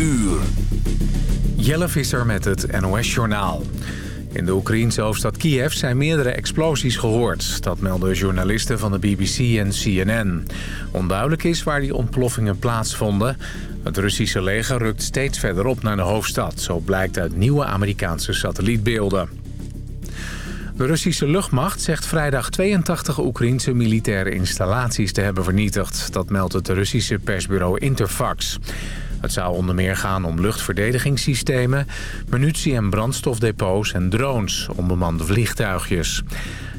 uur. Jelle Visser met het NOS-journaal. In de Oekraïense hoofdstad Kiev zijn meerdere explosies gehoord. Dat melden journalisten van de BBC en CNN. Onduidelijk is waar die ontploffingen plaatsvonden. Het Russische leger rukt steeds verder op naar de hoofdstad. Zo blijkt uit nieuwe Amerikaanse satellietbeelden. De Russische luchtmacht zegt vrijdag 82 Oekraïnse militaire installaties te hebben vernietigd. Dat meldt het Russische persbureau Interfax. Het zou onder meer gaan om luchtverdedigingssystemen, munitie- en brandstofdepots en drones, onbemande vliegtuigjes.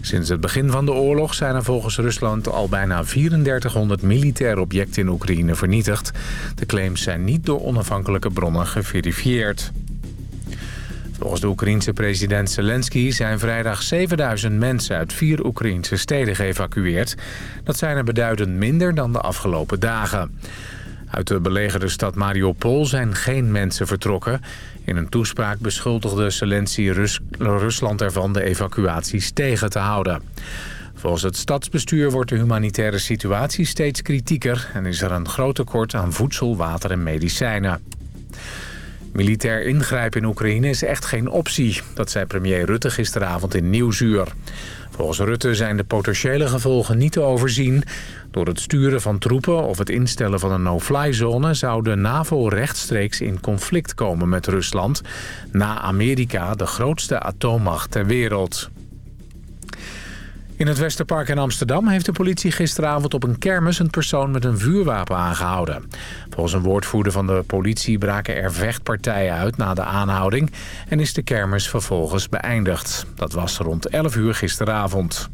Sinds het begin van de oorlog zijn er volgens Rusland al bijna 3400 militaire objecten in Oekraïne vernietigd. De claims zijn niet door onafhankelijke bronnen geverifieerd. Volgens de Oekraïense president Zelensky zijn vrijdag 7000 mensen uit vier Oekraïnse steden geëvacueerd. Dat zijn er beduidend minder dan de afgelopen dagen. Uit de belegerde stad Mariupol zijn geen mensen vertrokken. In een toespraak beschuldigde Zelensky Rus Rusland ervan de evacuaties tegen te houden. Volgens het stadsbestuur wordt de humanitaire situatie steeds kritieker... en is er een groot tekort aan voedsel, water en medicijnen. Militair ingrijpen in Oekraïne is echt geen optie. Dat zei premier Rutte gisteravond in Nieuwsuur. Volgens Rutte zijn de potentiële gevolgen niet te overzien. Door het sturen van troepen of het instellen van een no-fly-zone... zou de NAVO rechtstreeks in conflict komen met Rusland... na Amerika de grootste atoommacht ter wereld. In het Westerpark in Amsterdam heeft de politie gisteravond op een kermis een persoon met een vuurwapen aangehouden. Volgens een woordvoerder van de politie braken er vechtpartijen uit na de aanhouding en is de kermis vervolgens beëindigd. Dat was rond 11 uur gisteravond.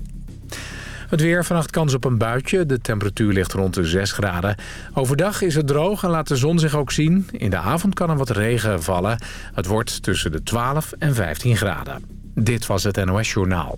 Het weer, vannacht kans op een buitje. De temperatuur ligt rond de 6 graden. Overdag is het droog en laat de zon zich ook zien. In de avond kan er wat regen vallen. Het wordt tussen de 12 en 15 graden. Dit was het NOS Journaal.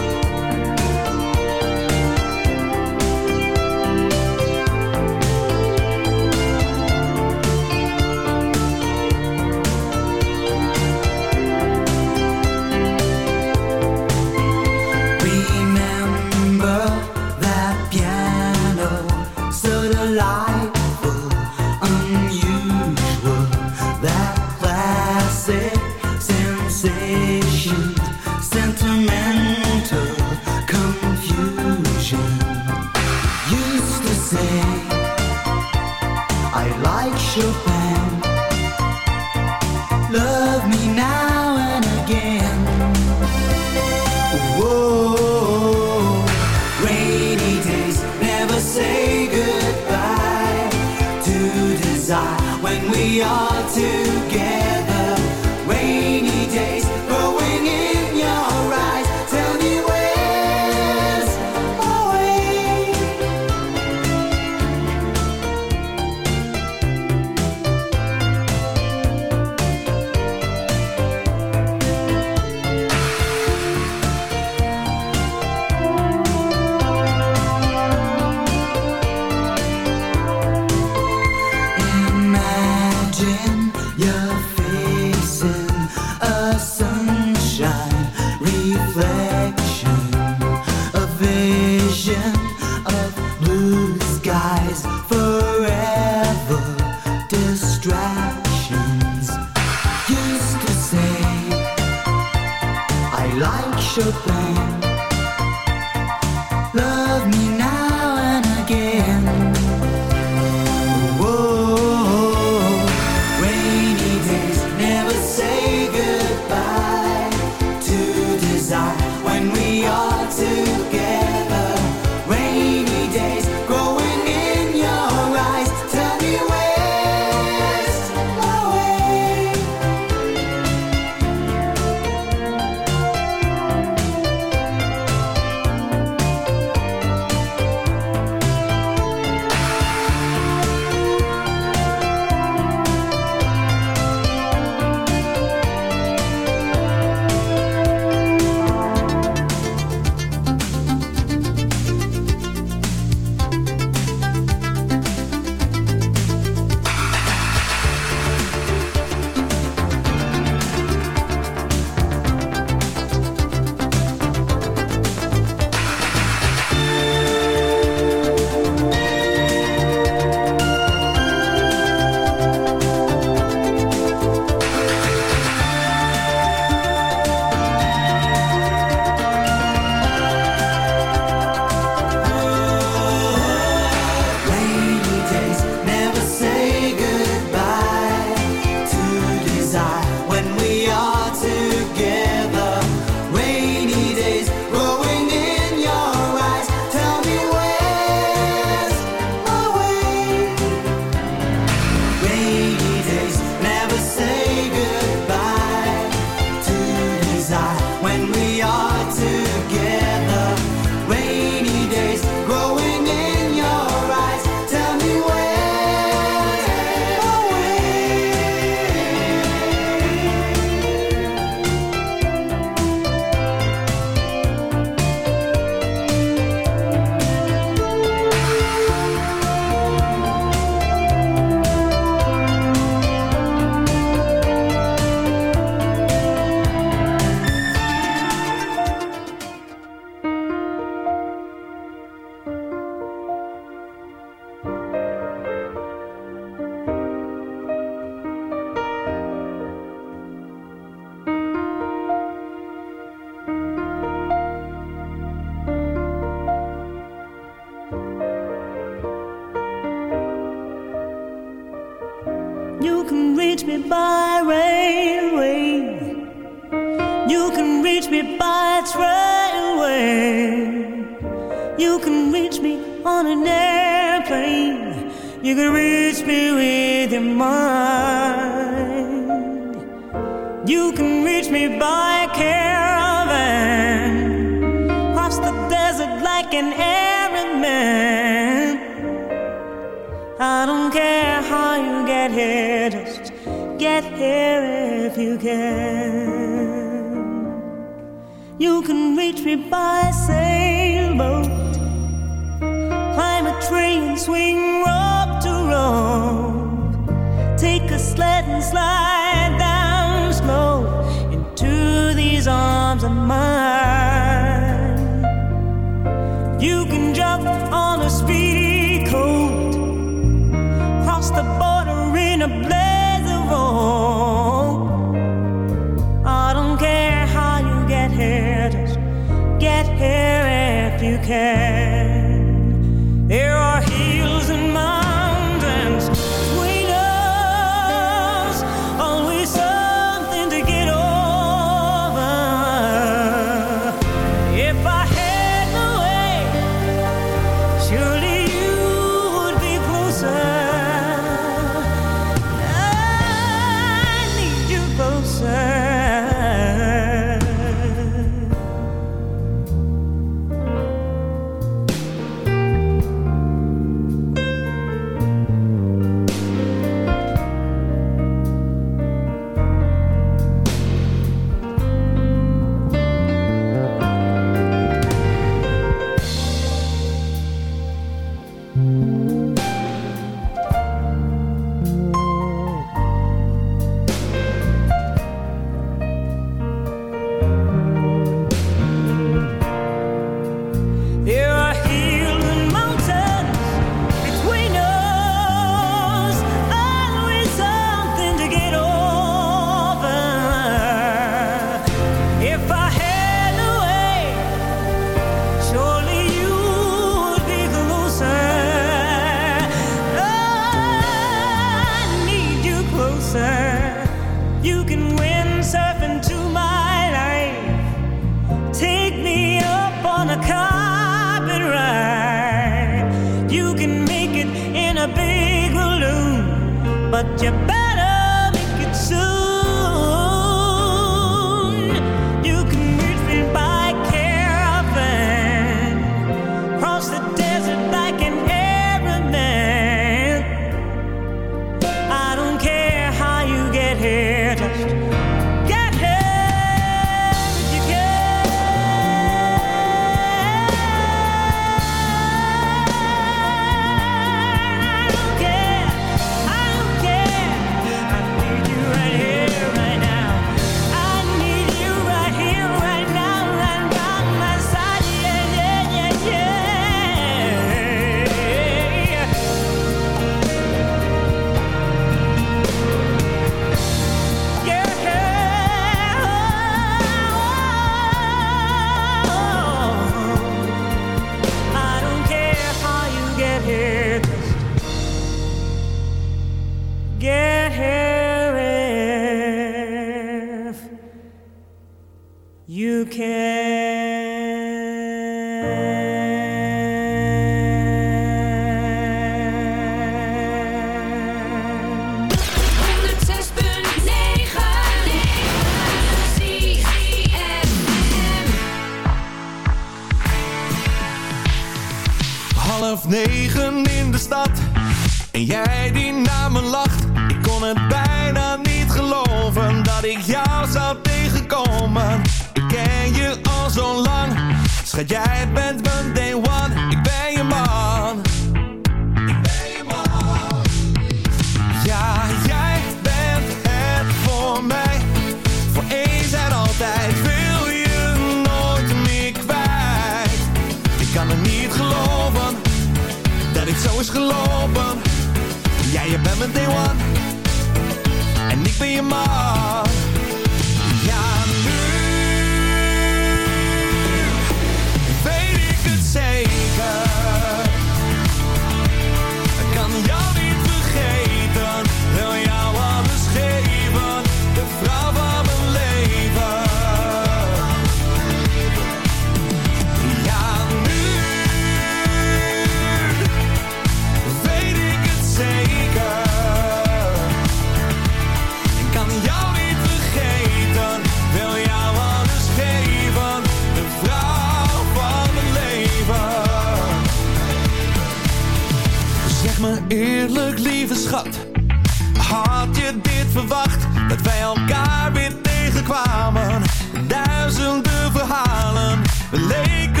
Had je dit verwacht, dat wij elkaar weer tegenkwamen? Duizenden verhalen, leken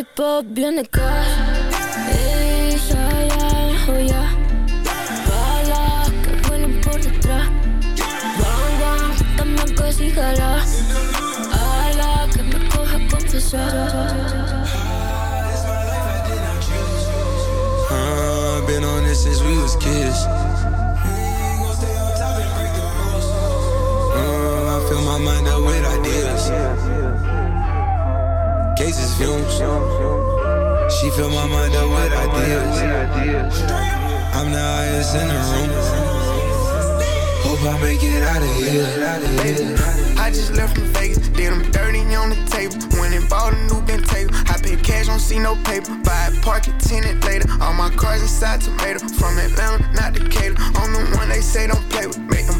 lollipop, blinde kaas. Ya, oh ya. Por detrás. Uh, been on this since we was kids. Uh, I fill my mind up with ideas. Fumes. She fill my mind up with ideas. I'm the highest in the room. Hope I make it out of here. I just left from Vegas, did them dirty on the table. Went and bought a new bent table. I pay cash, don't see no paper. Buy a parking tenant later. All my cars inside tomato. From Atlanta, not Decatur. I'm the one they say don't play with. Make them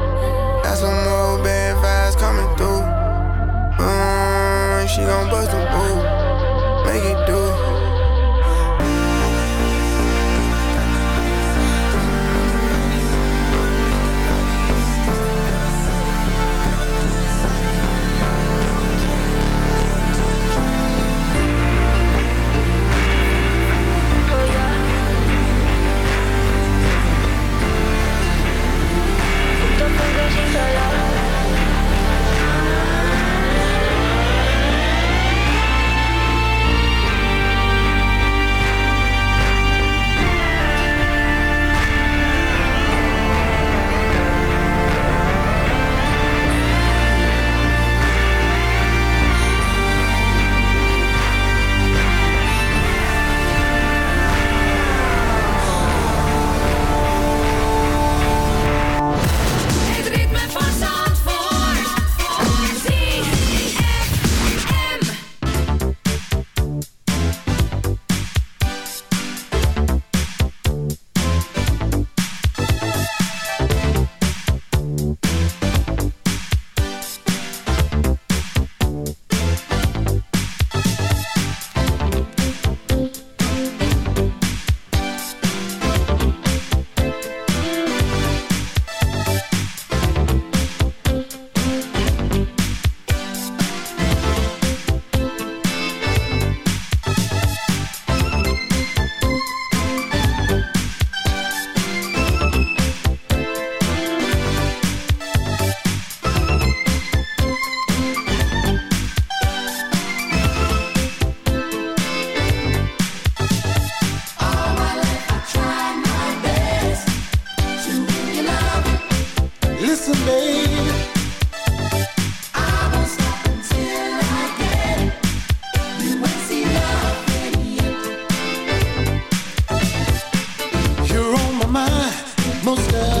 Got some more bad vibes coming through. Mm, she gon' bust a move, make it do. Most of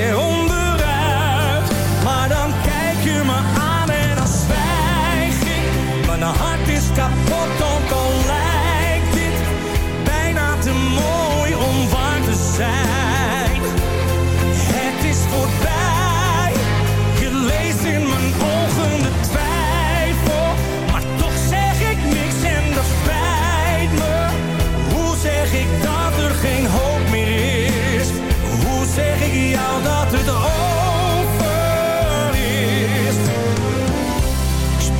Mijn hart is kapot, ook al lijkt dit bijna te mooi om waar te zijn. Het is voorbij, je leest in mijn ogen de twijfel. Maar toch zeg ik niks en dat spijt me. Hoe zeg ik dat er geen hoop meer is? Hoe zeg ik jou dat het over